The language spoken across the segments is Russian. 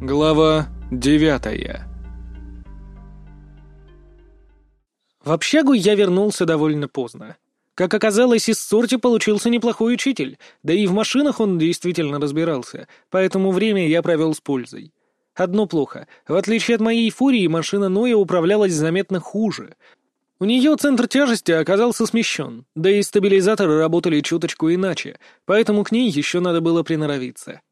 Глава девятая В общагу я вернулся довольно поздно. Как оказалось, из сорти получился неплохой учитель, да и в машинах он действительно разбирался, поэтому время я провел с пользой. Одно плохо. В отличие от моей фурии, машина Ноя управлялась заметно хуже. У нее центр тяжести оказался смещен, да и стабилизаторы работали чуточку иначе, поэтому к ней еще надо было приноровиться.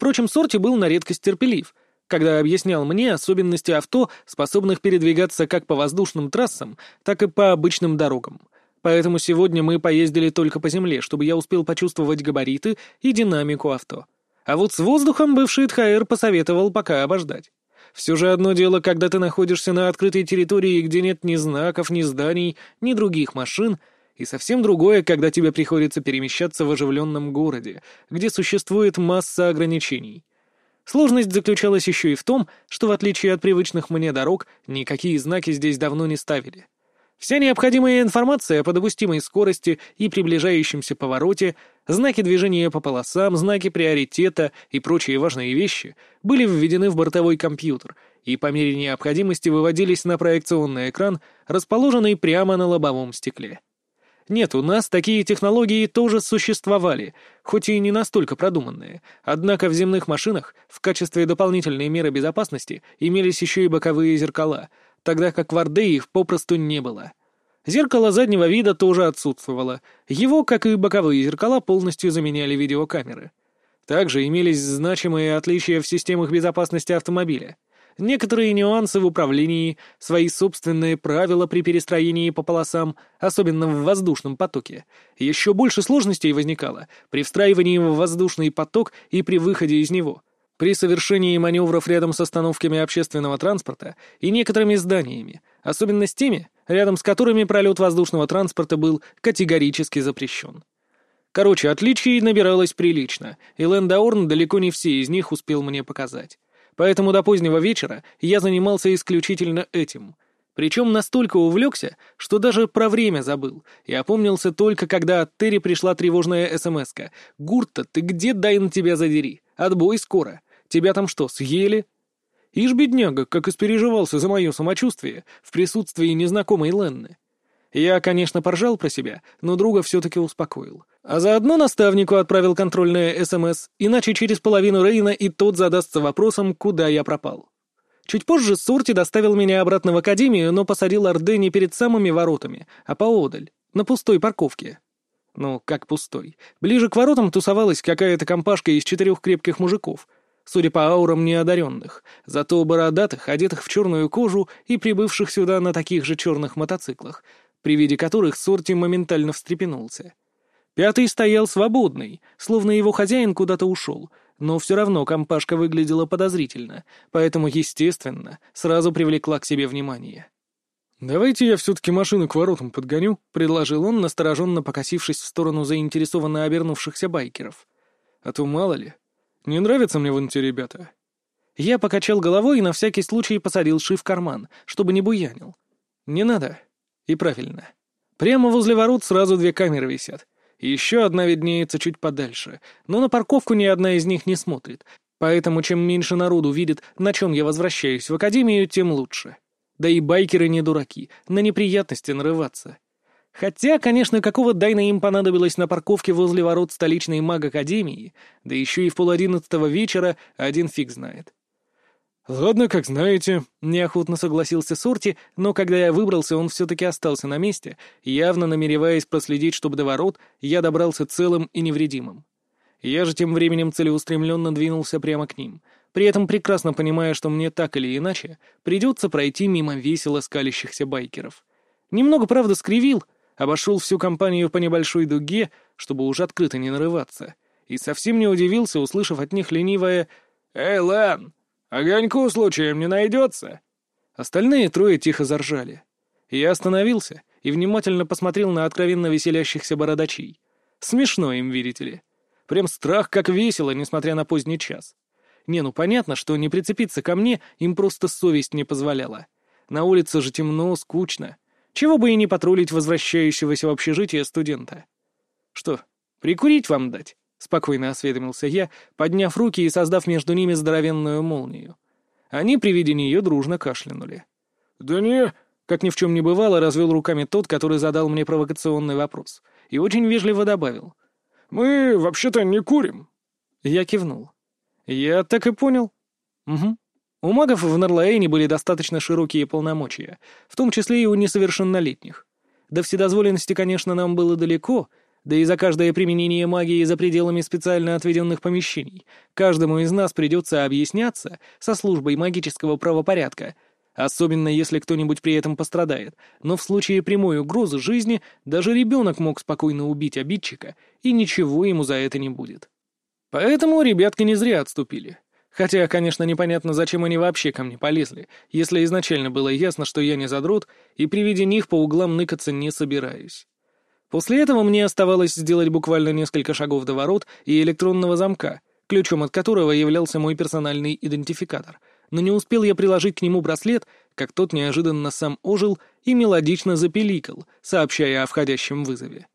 Впрочем, Сорти был на редкость терпелив, когда объяснял мне особенности авто, способных передвигаться как по воздушным трассам, так и по обычным дорогам. Поэтому сегодня мы поездили только по земле, чтобы я успел почувствовать габариты и динамику авто. А вот с воздухом бывший ТХР посоветовал пока обождать. Все же одно дело, когда ты находишься на открытой территории, где нет ни знаков, ни зданий, ни других машин, и совсем другое, когда тебе приходится перемещаться в оживленном городе, где существует масса ограничений. Сложность заключалась еще и в том, что в отличие от привычных мне дорог, никакие знаки здесь давно не ставили. Вся необходимая информация по допустимой скорости и приближающемся повороте, знаки движения по полосам, знаки приоритета и прочие важные вещи были введены в бортовой компьютер и по мере необходимости выводились на проекционный экран, расположенный прямо на лобовом стекле. Нет, у нас такие технологии тоже существовали, хоть и не настолько продуманные, однако в земных машинах в качестве дополнительной меры безопасности имелись еще и боковые зеркала — тогда как в Орде их попросту не было. Зеркало заднего вида тоже отсутствовало. Его, как и боковые зеркала, полностью заменяли видеокамеры. Также имелись значимые отличия в системах безопасности автомобиля. Некоторые нюансы в управлении, свои собственные правила при перестроении по полосам, особенно в воздушном потоке. Еще больше сложностей возникало при встраивании в воздушный поток и при выходе из него — при совершении маневров рядом с остановками общественного транспорта и некоторыми зданиями, особенно с теми, рядом с которыми пролет воздушного транспорта был категорически запрещен. Короче, отличий набиралось прилично, и Лэндаурн далеко не все из них успел мне показать. Поэтому до позднего вечера я занимался исключительно этим. Причем настолько увлекся, что даже про время забыл, и опомнился только, когда от Терри пришла тревожная СМС-ка. «Гурта, ты где, дай на тебя задери? Отбой скоро!» Тебя там что, съели?» Ишь, бедняга, как испереживался за мое самочувствие в присутствии незнакомой Ленны. Я, конечно, поржал про себя, но друга все-таки успокоил. А заодно наставнику отправил контрольное СМС, иначе через половину Рейна и тот задастся вопросом, куда я пропал. Чуть позже Сурти доставил меня обратно в академию, но посадил Орде не перед самыми воротами, а поодаль, на пустой парковке. Ну, как пустой. Ближе к воротам тусовалась какая-то компашка из четырех крепких мужиков — судя по аурам неодаренных, зато бородатых, одетых в черную кожу и прибывших сюда на таких же черных мотоциклах, при виде которых Сорти моментально встрепенулся. Пятый стоял свободный, словно его хозяин куда-то ушел, но все равно компашка выглядела подозрительно, поэтому, естественно, сразу привлекла к себе внимание. «Давайте я все-таки машину к воротам подгоню», — предложил он, настороженно покосившись в сторону заинтересованно обернувшихся байкеров. «А то мало ли, не нравятся мне вон те ребята». Я покачал головой и на всякий случай посадил Ши в карман, чтобы не буянил. «Не надо». И правильно. Прямо возле ворот сразу две камеры висят. Еще одна виднеется чуть подальше, но на парковку ни одна из них не смотрит, поэтому чем меньше народу видит, на чем я возвращаюсь в академию, тем лучше. Да и байкеры не дураки, на неприятности нарываться. Хотя, конечно, какого Дайна им понадобилось на парковке возле ворот столичной маг-академии, да еще и в полодиннадцатого вечера, один фиг знает. «Ладно, как знаете», — неохотно согласился Сорти, но когда я выбрался, он все-таки остался на месте, явно намереваясь проследить, чтобы до ворот я добрался целым и невредимым. Я же тем временем целеустремленно двинулся прямо к ним, при этом прекрасно понимая, что мне так или иначе придется пройти мимо весело скалящихся байкеров. Немного, правда, скривил — обошел всю компанию по небольшой дуге, чтобы уж открыто не нарываться, и совсем не удивился, услышав от них ленивое «Эй, Лэн, огоньку случаем не найдется?» Остальные трое тихо заржали. Я остановился и внимательно посмотрел на откровенно веселящихся бородачей. Смешно им, видите ли. Прям страх как весело, несмотря на поздний час. Не, ну понятно, что не прицепиться ко мне им просто совесть не позволяла. На улице же темно, скучно. Чего бы и не патрулить возвращающегося в общежитие студента. Что, прикурить вам дать? Спокойно осведомился я, подняв руки и создав между ними здоровенную молнию. Они при виде нее дружно кашлянули. «Да не...» — как ни в чем не бывало, развел руками тот, который задал мне провокационный вопрос, и очень вежливо добавил. «Мы вообще-то не курим». Я кивнул. «Я так и понял». «Угу. У магов в Нарлаэне были достаточно широкие полномочия, в том числе и у несовершеннолетних. До вседозволенности, конечно, нам было далеко, да и за каждое применение магии за пределами специально отведенных помещений каждому из нас придется объясняться со службой магического правопорядка, особенно если кто-нибудь при этом пострадает, но в случае прямой угрозы жизни даже ребенок мог спокойно убить обидчика, и ничего ему за это не будет. Поэтому ребятки не зря отступили. Хотя, конечно, непонятно, зачем они вообще ко мне полезли, если изначально было ясно, что я не задрот, и при виде них по углам ныкаться не собираюсь. После этого мне оставалось сделать буквально несколько шагов до ворот и электронного замка, ключом от которого являлся мой персональный идентификатор. Но не успел я приложить к нему браслет, как тот неожиданно сам ожил и мелодично запеликал, сообщая о входящем вызове.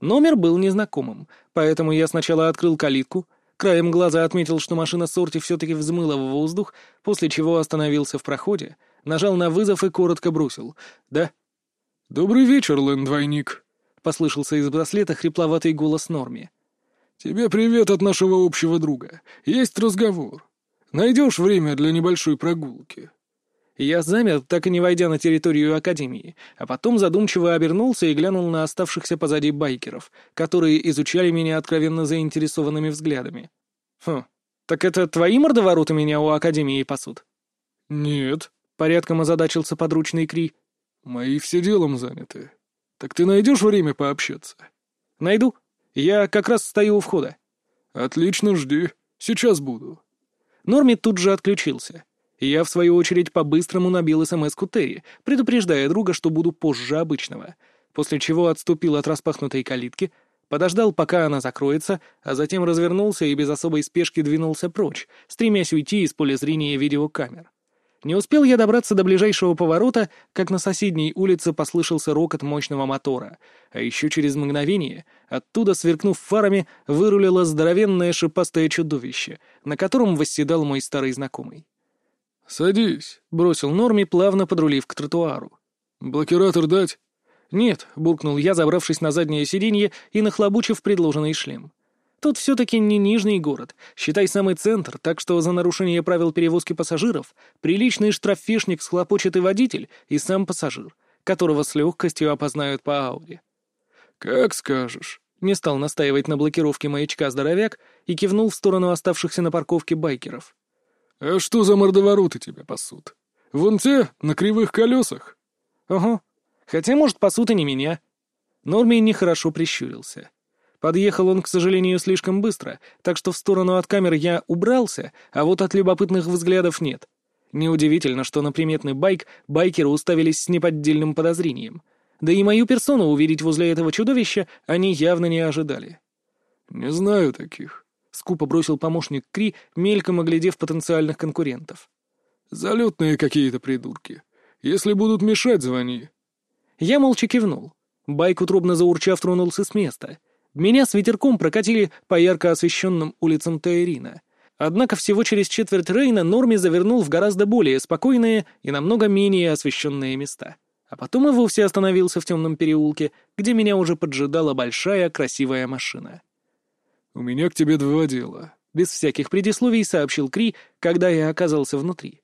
Номер был незнакомым, поэтому я сначала открыл калитку — Краем глаза отметил, что машина сорти все-таки взмыла в воздух, после чего остановился в проходе, нажал на вызов и коротко бросил. «Да?» «Добрый вечер, Лэн-двойник», — послышался из браслета хрипловатый голос Норми. «Тебе привет от нашего общего друга. Есть разговор. Найдешь время для небольшой прогулки?» Я замер, так и не войдя на территорию Академии, а потом задумчиво обернулся и глянул на оставшихся позади байкеров, которые изучали меня откровенно заинтересованными взглядами. «Хм, так это твои мордовороты меня у Академии пасут?» «Нет», — порядком озадачился подручный Кри. «Мои все делом заняты. Так ты найдешь время пообщаться?» «Найду. Я как раз стою у входа». «Отлично, жди. Сейчас буду». Норми тут же отключился. Я, в свою очередь, по-быстрому набил СМС-ку Терри, предупреждая друга, что буду позже обычного, после чего отступил от распахнутой калитки, подождал, пока она закроется, а затем развернулся и без особой спешки двинулся прочь, стремясь уйти из поля зрения видеокамер. Не успел я добраться до ближайшего поворота, как на соседней улице послышался рокот мощного мотора, а еще через мгновение, оттуда, сверкнув фарами, вырулило здоровенное шипастое чудовище, на котором восседал мой старый знакомый. «Садись», — бросил Норми, плавно подрулив к тротуару. «Блокиратор дать?» «Нет», — буркнул я, забравшись на заднее сиденье и нахлобучив предложенный шлем. «Тут все-таки не нижний город, считай самый центр, так что за нарушение правил перевозки пассажиров приличный штраффешник схлопочет и водитель, и сам пассажир, которого с легкостью опознают по ауре». «Как скажешь», — не стал настаивать на блокировке маячка здоровяк и кивнул в сторону оставшихся на парковке байкеров. «А что за мордовороты тебя пасут? Вон те, на кривых колесах?» «Ага. Хотя, может, пасут и не меня». Норми нехорошо прищурился. Подъехал он, к сожалению, слишком быстро, так что в сторону от камер я убрался, а вот от любопытных взглядов нет. Неудивительно, что на приметный байк байкеры уставились с неподдельным подозрением. Да и мою персону увидеть возле этого чудовища они явно не ожидали. «Не знаю таких», — скупо бросил помощник Кри, мельком оглядев потенциальных конкурентов. «Залетные какие-то придурки. Если будут мешать, звони». Я молча кивнул. Байк, утробно заурчав, тронулся с места. Меня с ветерком прокатили по ярко освещенным улицам Таирина. Однако всего через четверть Рейна Норми завернул в гораздо более спокойные и намного менее освещенные места. А потом и вовсе остановился в темном переулке, где меня уже поджидала большая красивая машина. «У меня к тебе два дела», — без всяких предисловий сообщил Кри, когда я оказался внутри.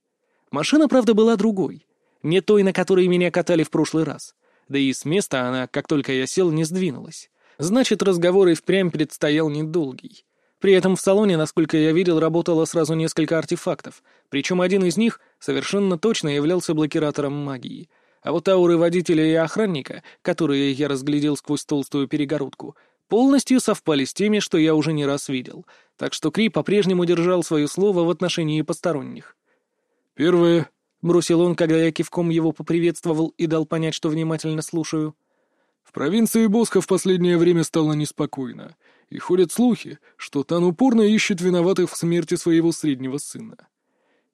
Машина, правда, была другой. Не той, на которой меня катали в прошлый раз. Да и с места она, как только я сел, не сдвинулась. Значит, разговор и впрямь предстоял недолгий. При этом в салоне, насколько я видел, работало сразу несколько артефактов, причем один из них совершенно точно являлся блокиратором магии. А вот ауры водителя и охранника, которые я разглядел сквозь толстую перегородку, полностью совпали с теми, что я уже не раз видел, так что Кри по-прежнему держал свое слово в отношении посторонних. «Первое», — бросил он, когда я кивком его поприветствовал и дал понять, что внимательно слушаю. «В провинции Босха в последнее время стало неспокойно, и ходят слухи, что Тан упорно ищет виноватых в смерти своего среднего сына.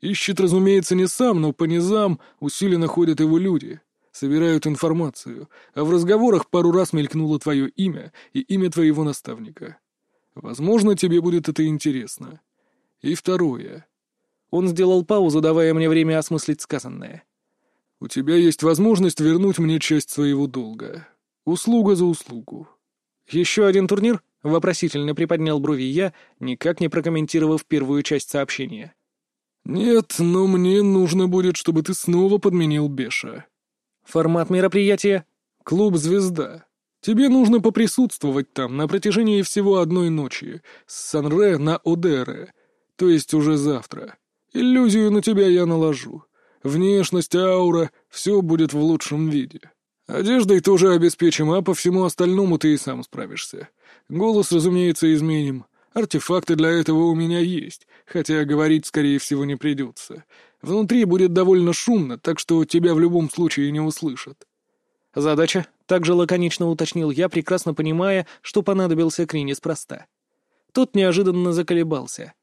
Ищет, разумеется, не сам, но по низам усиленно ходят его люди» собирают информацию, а в разговорах пару раз мелькнуло твое имя и имя твоего наставника. Возможно, тебе будет это интересно. И второе. Он сделал паузу, давая мне время осмыслить сказанное. У тебя есть возможность вернуть мне часть своего долга. Услуга за услугу. Еще один турнир? Вопросительно приподнял брови я, никак не прокомментировав первую часть сообщения. «Нет, но мне нужно будет, чтобы ты снова подменил Беша». «Формат мероприятия?» «Клуб «Звезда». Тебе нужно поприсутствовать там на протяжении всего одной ночи, с Санре на Одере, то есть уже завтра. Иллюзию на тебя я наложу. Внешность, аура — все будет в лучшем виде. Одеждой тоже обеспечим, а по всему остальному ты и сам справишься. Голос, разумеется, изменим. Артефакты для этого у меня есть, хотя говорить, скорее всего, не придется. Внутри будет довольно шумно, так что тебя в любом случае не услышат. Задача, также лаконично уточнил я, прекрасно понимая, что понадобился Кри неспроста. Тот неожиданно заколебался.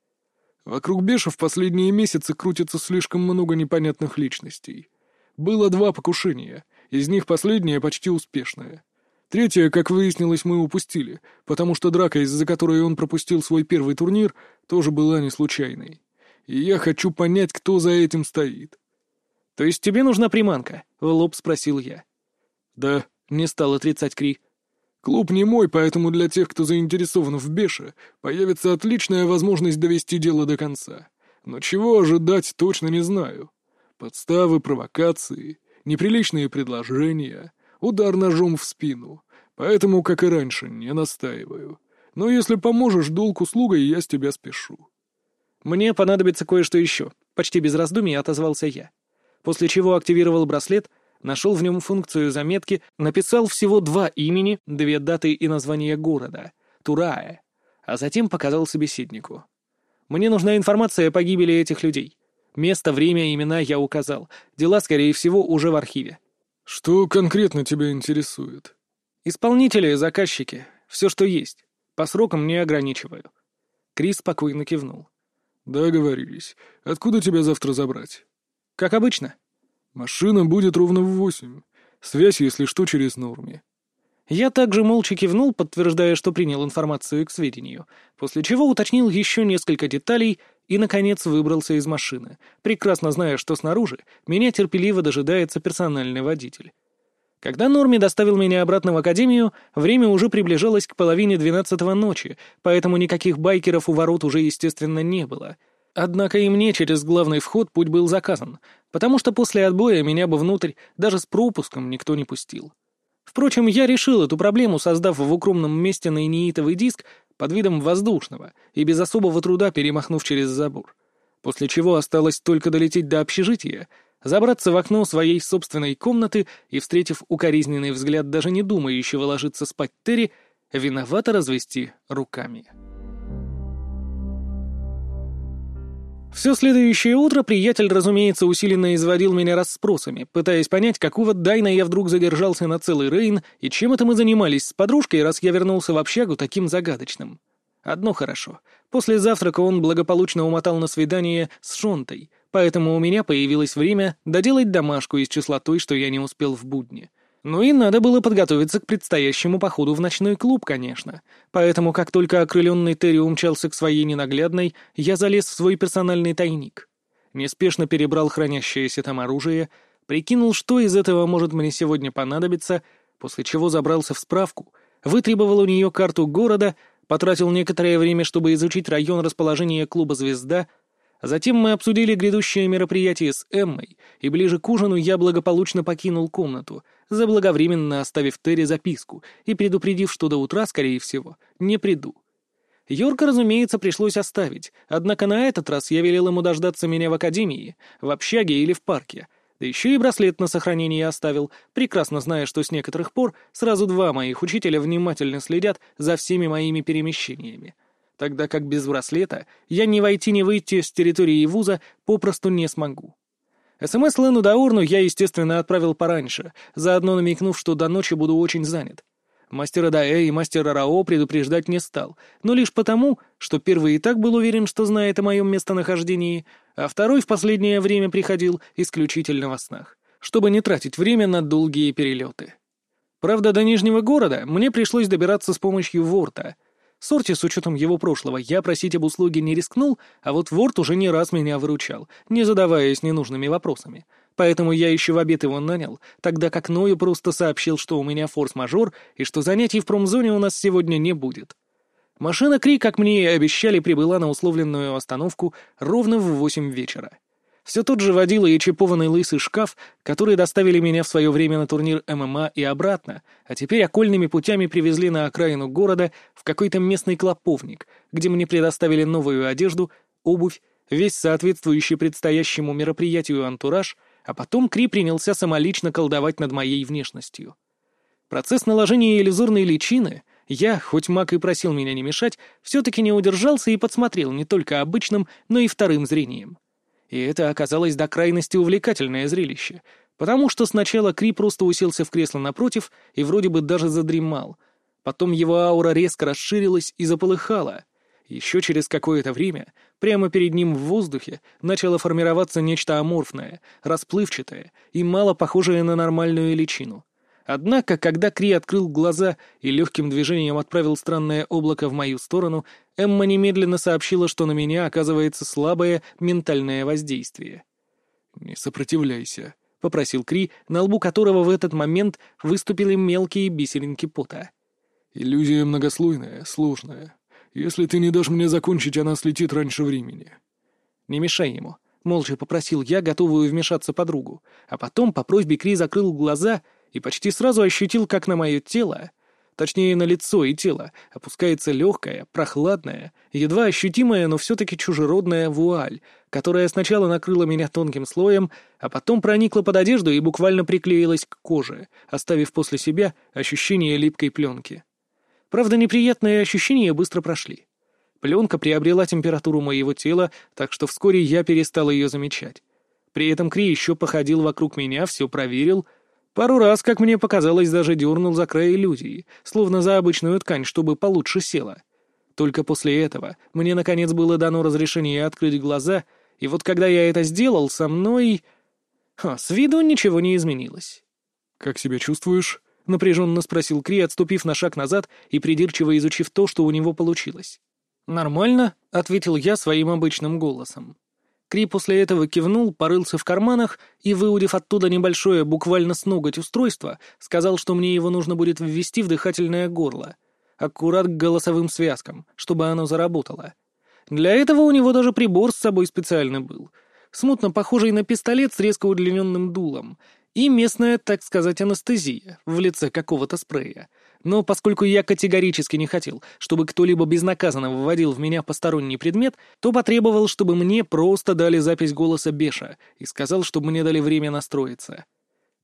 Вокруг Беша в последние месяцы крутится слишком много непонятных личностей. Было два покушения, из них последнее почти успешное. Третье, как выяснилось, мы упустили, потому что драка, из-за которой он пропустил свой первый турнир, тоже была не случайной. И я хочу понять, кто за этим стоит. «То есть тебе нужна приманка?» — в лоб спросил я. «Да», — не стал отрицать Кри. «Клуб не мой, поэтому для тех, кто заинтересован в Беше, появится отличная возможность довести дело до конца. Но чего ожидать, точно не знаю. Подставы, провокации, неприличные предложения, удар ножом в спину. Поэтому, как и раньше, не настаиваю. Но если поможешь долг услугой, я с тебя спешу». «Мне понадобится кое-что еще», — почти без раздумий отозвался я. После чего активировал браслет, нашел в нем функцию заметки, написал всего два имени, две даты и название города — Турае, а затем показал собеседнику. «Мне нужна информация о погибели этих людей. Место, время, имена я указал. Дела, скорее всего, уже в архиве. «Что конкретно тебя интересует?» «Исполнители, заказчики. Все, что есть. По срокам не ограничиваю». Крис спокойно кивнул. «Договорились. Откуда тебя завтра забрать?» «Как обычно». «Машина будет ровно в восемь. Связь, если что, через норме». Я также молча кивнул, подтверждая, что принял информацию к сведению, после чего уточнил еще несколько деталей и, наконец, выбрался из машины, прекрасно зная, что снаружи меня терпеливо дожидается персональный водитель. Когда Норми доставил меня обратно в академию, время уже приближалось к половине двенадцатого ночи, поэтому никаких байкеров у ворот уже, естественно, не было. Однако и мне через главный вход путь был заказан, потому что после отбоя меня бы внутрь даже с пропуском никто не пустил. Впрочем, я решил эту проблему, создав в укромном месте наиниитовый диск, под видом воздушного и без особого труда перемахнув через забор. После чего осталось только долететь до общежития, забраться в окно своей собственной комнаты и, встретив укоризненный взгляд даже не думающего ложиться спать Терри, виновато развести руками. Все следующее утро приятель, разумеется, усиленно изводил меня расспросами, пытаясь понять, какого Дайна я вдруг задержался на целый Рейн и чем это мы занимались с подружкой, раз я вернулся в общагу таким загадочным. Одно хорошо. После завтрака он благополучно умотал на свидание с Шонтой, поэтому у меня появилось время доделать домашку из числа той, что я не успел в будни. Ну и надо было подготовиться к предстоящему походу в ночной клуб, конечно. Поэтому, как только окрыленный Терри умчался к своей ненаглядной, я залез в свой персональный тайник. Неспешно перебрал хранящееся там оружие, прикинул, что из этого может мне сегодня понадобиться, после чего забрался в справку, вытребовал у нее карту города, потратил некоторое время, чтобы изучить район расположения клуба «Звезда», Затем мы обсудили грядущее мероприятие с Эммой, и ближе к ужину я благополучно покинул комнату, заблаговременно оставив Терри записку и предупредив, что до утра, скорее всего, не приду. Йорка, разумеется, пришлось оставить, однако на этот раз я велел ему дождаться меня в академии, в общаге или в парке, да еще и браслет на сохранение оставил, прекрасно зная, что с некоторых пор сразу два моих учителя внимательно следят за всеми моими перемещениями тогда как без браслета я ни войти, ни выйти с территории вуза попросту не смогу. СМС Лену Даурну я, естественно, отправил пораньше, заодно намекнув, что до ночи буду очень занят. Мастера Даэ и мастера Рао предупреждать не стал, но лишь потому, что первый и так был уверен, что знает о моем местонахождении, а второй в последнее время приходил исключительно во снах, чтобы не тратить время на долгие перелеты. Правда, до Нижнего города мне пришлось добираться с помощью Ворта — Сорти, с учетом его прошлого, я просить об услуге не рискнул, а вот Ворд уже не раз меня выручал, не задаваясь ненужными вопросами. Поэтому я еще в обед его нанял, тогда как Ною просто сообщил, что у меня форс-мажор и что занятий в промзоне у нас сегодня не будет. Машина Кри, как мне и обещали, прибыла на условленную остановку ровно в восемь вечера. Все тот же водила и чипованный лысый шкаф, которые доставили меня в свое время на турнир ММА и обратно, а теперь окольными путями привезли на окраину города в какой-то местный клоповник, где мне предоставили новую одежду, обувь, весь соответствующий предстоящему мероприятию антураж, а потом Кри принялся самолично колдовать над моей внешностью. Процесс наложения иллюзорной личины я, хоть маг и просил меня не мешать, все-таки не удержался и подсмотрел не только обычным, но и вторым зрением — и это оказалось до крайности увлекательное зрелище, потому что сначала Кри просто уселся в кресло напротив и вроде бы даже задремал. Потом его аура резко расширилась и заполыхала. Еще через какое-то время прямо перед ним в воздухе начало формироваться нечто аморфное, расплывчатое и мало похожее на нормальную личину. Однако, когда Кри открыл глаза и легким движением отправил странное облако в мою сторону, Эмма немедленно сообщила, что на меня оказывается слабое ментальное воздействие. «Не сопротивляйся», — попросил Кри, на лбу которого в этот момент выступили мелкие бисеринки пота. «Иллюзия многослойная, сложная. Если ты не дашь мне закончить, она слетит раньше времени». «Не мешай ему», — молча попросил я, готовую вмешаться подругу, а потом по просьбе Кри закрыл глаза — и почти сразу ощутил, как на мое тело, точнее на лицо и тело, опускается легкая, прохладная, едва ощутимая, но все-таки чужеродная вуаль, которая сначала накрыла меня тонким слоем, а потом проникла под одежду и буквально приклеилась к коже, оставив после себя ощущение липкой пленки. Правда, неприятные ощущения быстро прошли. Пленка приобрела температуру моего тела, так что вскоре я перестал ее замечать. При этом Кри еще походил вокруг меня, все проверил — Пару раз, как мне показалось, даже дернул за край иллюзии, словно за обычную ткань, чтобы получше села. Только после этого мне, наконец, было дано разрешение открыть глаза, и вот когда я это сделал, со мной... Ха, с виду ничего не изменилось. «Как себя чувствуешь?» — напряженно спросил Кри, отступив на шаг назад и придирчиво изучив то, что у него получилось. «Нормально», — ответил я своим обычным голосом. Кри после этого кивнул, порылся в карманах и, выудив оттуда небольшое, буквально с ноготь устройство, сказал, что мне его нужно будет ввести в дыхательное горло. Аккурат к голосовым связкам, чтобы оно заработало. Для этого у него даже прибор с собой специально был. Смутно похожий на пистолет с резко удлиненным дулом. И местная, так сказать, анестезия в лице какого-то спрея — но поскольку я категорически не хотел, чтобы кто-либо безнаказанно вводил в меня посторонний предмет, то потребовал, чтобы мне просто дали запись голоса Беша и сказал, чтобы мне дали время настроиться.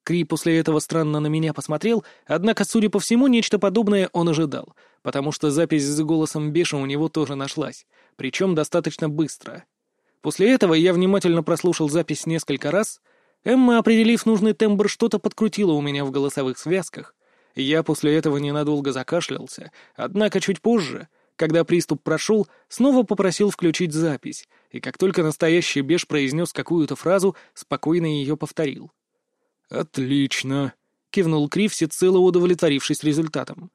Кри после этого странно на меня посмотрел, однако, судя по всему, нечто подобное он ожидал, потому что запись с голосом Беша у него тоже нашлась, причем достаточно быстро. После этого я внимательно прослушал запись несколько раз. Эмма, определив нужный тембр, что-то подкрутила у меня в голосовых связках, я после этого ненадолго закашлялся, однако чуть позже, когда приступ прошел, снова попросил включить запись, и как только настоящий беж произнес какую-то фразу, спокойно ее повторил. «Отлично», — кивнул Крив, всецело удовлетворившись результатом.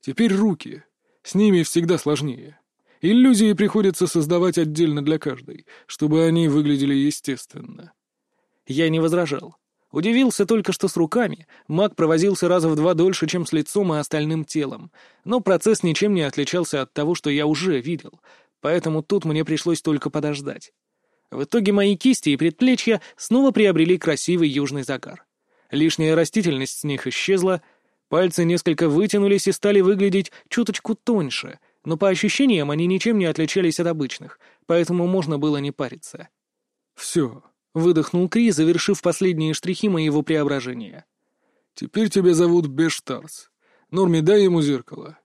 «Теперь руки. С ними всегда сложнее. Иллюзии приходится создавать отдельно для каждой, чтобы они выглядели естественно». Я не возражал. Удивился только, что с руками маг провозился раза в два дольше, чем с лицом и остальным телом, но процесс ничем не отличался от того, что я уже видел, поэтому тут мне пришлось только подождать. В итоге мои кисти и предплечья снова приобрели красивый южный загар. Лишняя растительность с них исчезла, пальцы несколько вытянулись и стали выглядеть чуточку тоньше, но по ощущениям они ничем не отличались от обычных, поэтому можно было не париться. «Все», Выдохнул Кри, завершив последние штрихи моего преображения. «Теперь тебя зовут Бештарс. Норме, дай ему зеркало».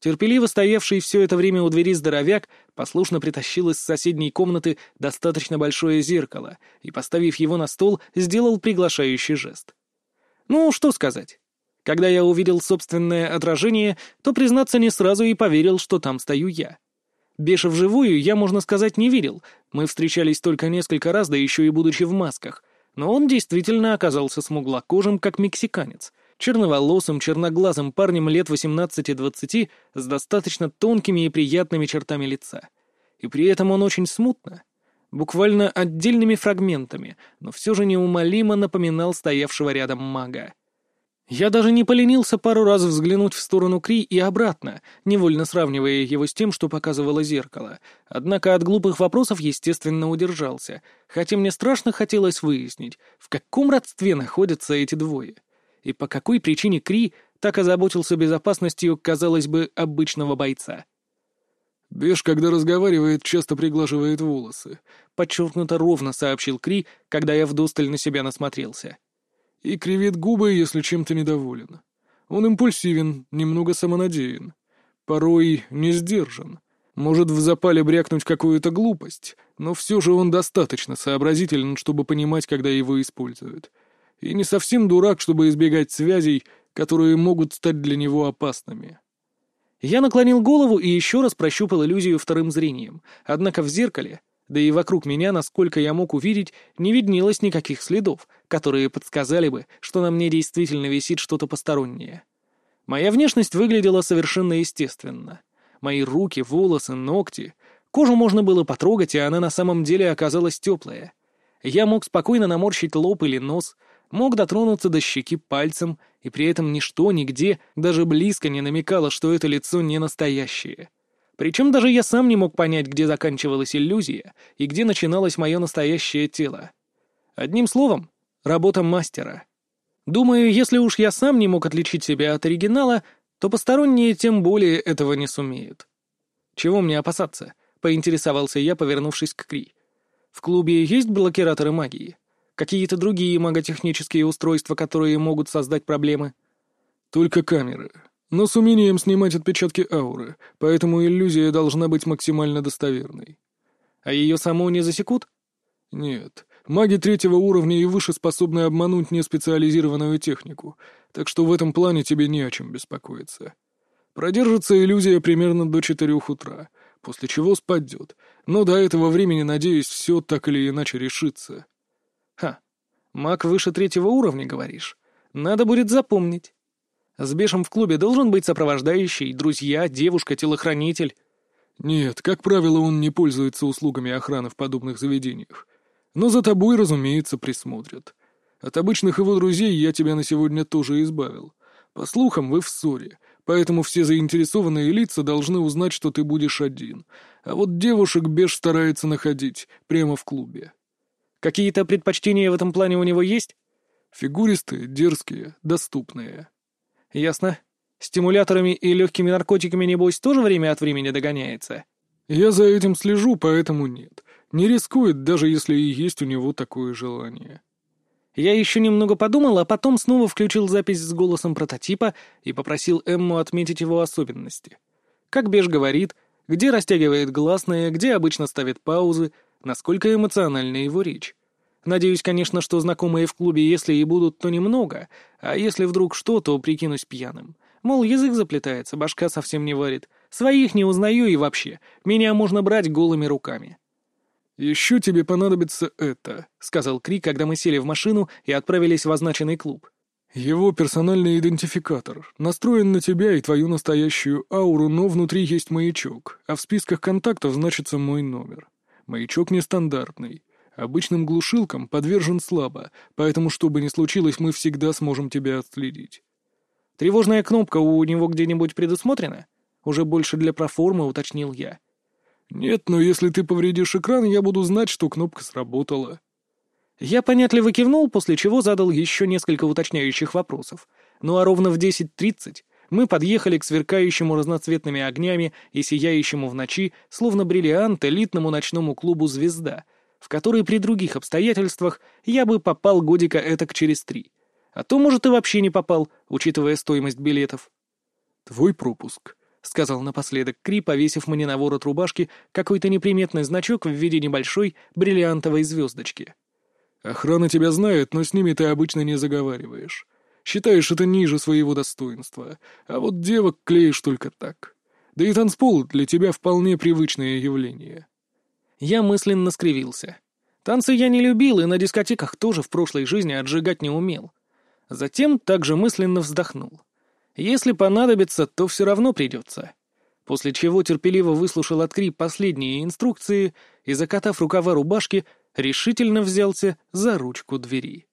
Терпеливо стоявший все это время у двери здоровяк послушно притащил из соседней комнаты достаточно большое зеркало и, поставив его на стол, сделал приглашающий жест. Ну, что сказать. Когда я увидел собственное отражение, то, признаться, не сразу и поверил, что там стою я. Беша вживую я, можно сказать, не видел. Мы встречались только несколько раз, да еще и будучи в масках. Но он действительно оказался смуглокожим, как мексиканец, черноволосым, черноглазым парнем лет 18-20 с достаточно тонкими и приятными чертами лица. И при этом он очень смутно, буквально отдельными фрагментами, но все же неумолимо напоминал стоявшего рядом мага. Я даже не поленился пару раз взглянуть в сторону Кри и обратно, невольно сравнивая его с тем, что показывало зеркало. Однако от глупых вопросов, естественно, удержался, хотя мне страшно хотелось выяснить, в каком родстве находятся эти двое. И по какой причине Кри так озаботился безопасностью, казалось бы, обычного бойца. «Беж, когда разговаривает, часто приглаживает волосы», — подчеркнуто ровно сообщил Кри, когда я вдосталь на себя насмотрелся и кривит губы, если чем-то недоволен. Он импульсивен, немного самонадеян, порой не сдержан. Может в запале брякнуть какую-то глупость, но все же он достаточно сообразителен, чтобы понимать, когда его используют. И не совсем дурак, чтобы избегать связей, которые могут стать для него опасными. Я наклонил голову и еще раз прощупал иллюзию вторым зрением, однако в зеркале да и вокруг меня, насколько я мог увидеть, не виднелось никаких следов, которые подсказали бы, что на мне действительно висит что-то постороннее. Моя внешность выглядела совершенно естественно. Мои руки, волосы, ногти. Кожу можно было потрогать, и она на самом деле оказалась теплая. Я мог спокойно наморщить лоб или нос, мог дотронуться до щеки пальцем, и при этом ничто нигде даже близко не намекало, что это лицо не настоящее. Причем даже я сам не мог понять, где заканчивалась иллюзия и где начиналось мое настоящее тело. Одним словом, работа мастера. Думаю, если уж я сам не мог отличить себя от оригинала, то посторонние тем более этого не сумеют. Чего мне опасаться? Поинтересовался я, повернувшись к Кри. В клубе есть блокираторы магии? Какие-то другие маготехнические устройства, которые могут создать проблемы? Только камеры, но с умением снимать отпечатки ауры, поэтому иллюзия должна быть максимально достоверной. А ее саму не засекут? Нет. Маги третьего уровня и выше способны обмануть неспециализированную технику, так что в этом плане тебе не о чем беспокоиться. Продержится иллюзия примерно до четырех утра, после чего спадет, но до этого времени, надеюсь, все так или иначе решится. Ха, маг выше третьего уровня, говоришь? Надо будет запомнить. С Бешем в клубе должен быть сопровождающий, друзья, девушка, телохранитель. Нет, как правило, он не пользуется услугами охраны в подобных заведениях. Но за тобой, разумеется, присмотрят. От обычных его друзей я тебя на сегодня тоже избавил. По слухам, вы в ссоре, поэтому все заинтересованные лица должны узнать, что ты будешь один. А вот девушек Беш старается находить прямо в клубе. Какие-то предпочтения в этом плане у него есть? Фигуристые, дерзкие, доступные. «Ясно. Стимуляторами и легкими наркотиками, небось, тоже время от времени догоняется?» «Я за этим слежу, поэтому нет. Не рискует, даже если и есть у него такое желание». Я еще немного подумал, а потом снова включил запись с голосом прототипа и попросил Эмму отметить его особенности. Как Беж говорит, где растягивает гласные, где обычно ставит паузы, насколько эмоциональна его речь. Надеюсь, конечно, что знакомые в клубе, если и будут, то немного, а если вдруг что, то прикинусь пьяным. Мол, язык заплетается, башка совсем не варит. Своих не узнаю и вообще, меня можно брать голыми руками. «Еще тебе понадобится это», — сказал Кри, когда мы сели в машину и отправились в означенный клуб. «Его персональный идентификатор. Настроен на тебя и твою настоящую ауру, но внутри есть маячок, а в списках контактов значится мой номер. Маячок нестандартный. Обычным глушилкам подвержен слабо, поэтому, что бы ни случилось, мы всегда сможем тебя отследить. Тревожная кнопка у него где-нибудь предусмотрена? Уже больше для проформы уточнил я. Нет, но если ты повредишь экран, я буду знать, что кнопка сработала. Я понятливо кивнул, после чего задал еще несколько уточняющих вопросов. Ну а ровно в 10.30 мы подъехали к сверкающему разноцветными огнями и сияющему в ночи, словно бриллиант, элитному ночному клубу «Звезда», в который при других обстоятельствах я бы попал годика этак через три. А то, может, и вообще не попал, учитывая стоимость билетов. «Твой пропуск», — сказал напоследок Кри, повесив мне на ворот рубашки какой-то неприметный значок в виде небольшой бриллиантовой звездочки. «Охрана тебя знает, но с ними ты обычно не заговариваешь. Считаешь это ниже своего достоинства, а вот девок клеишь только так. Да и танцпол для тебя вполне привычное явление». Я мысленно скривился. Танцы я не любил и на дискотеках тоже в прошлой жизни отжигать не умел. Затем также мысленно вздохнул. Если понадобится, то все равно придется. После чего терпеливо выслушал от Кри последние инструкции и, закатав рукава рубашки, решительно взялся за ручку двери.